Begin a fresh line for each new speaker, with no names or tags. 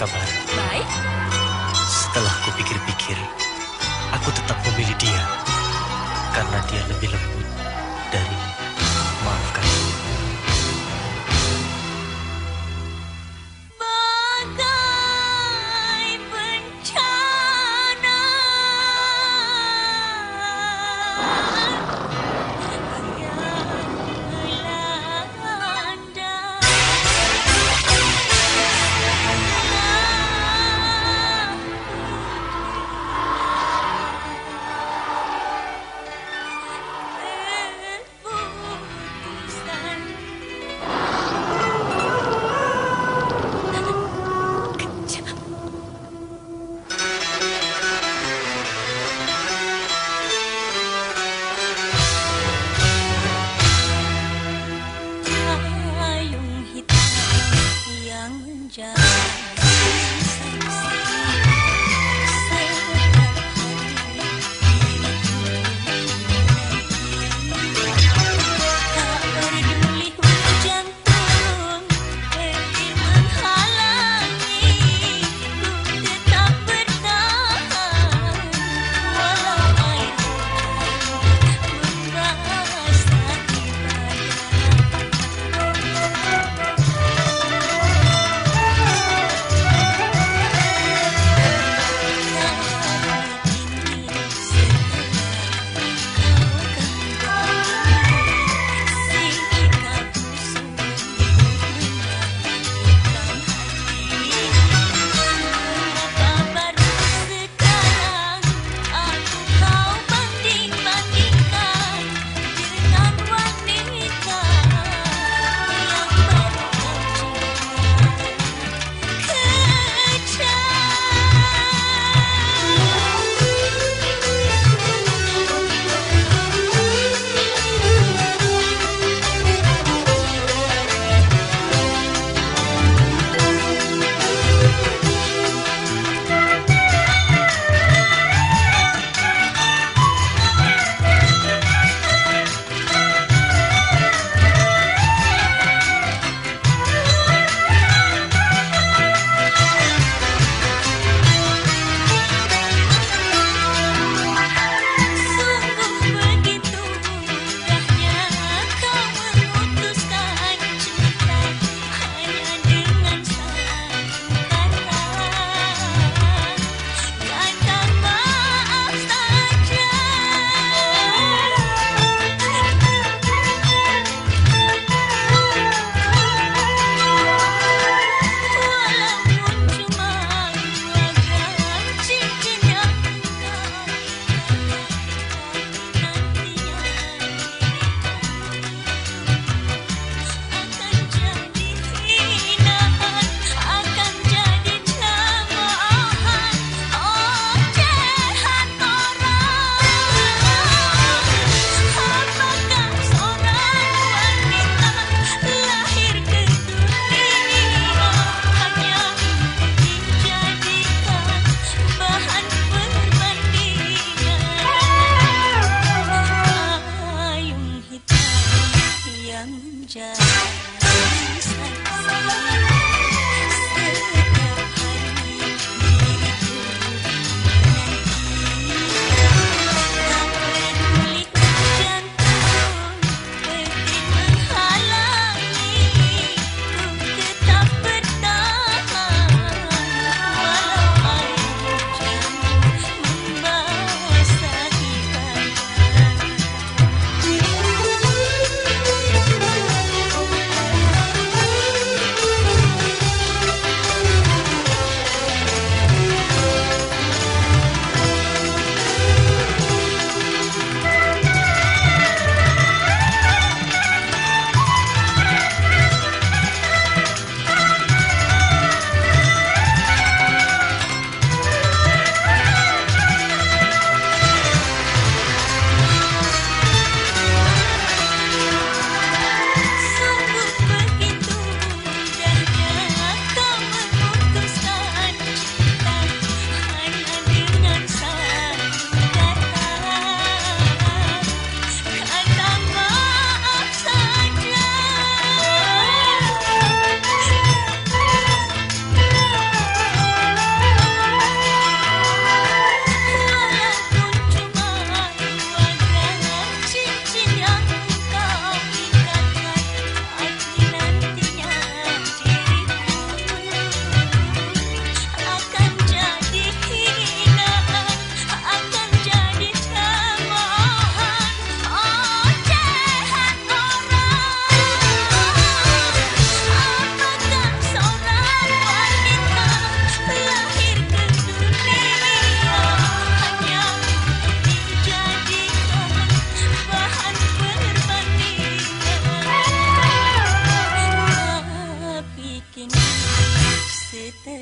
kabar?
Baik.
Setelah kupikir-pikir, aku tetap memilih dia. Karena dia lebih lembut dari que no se te.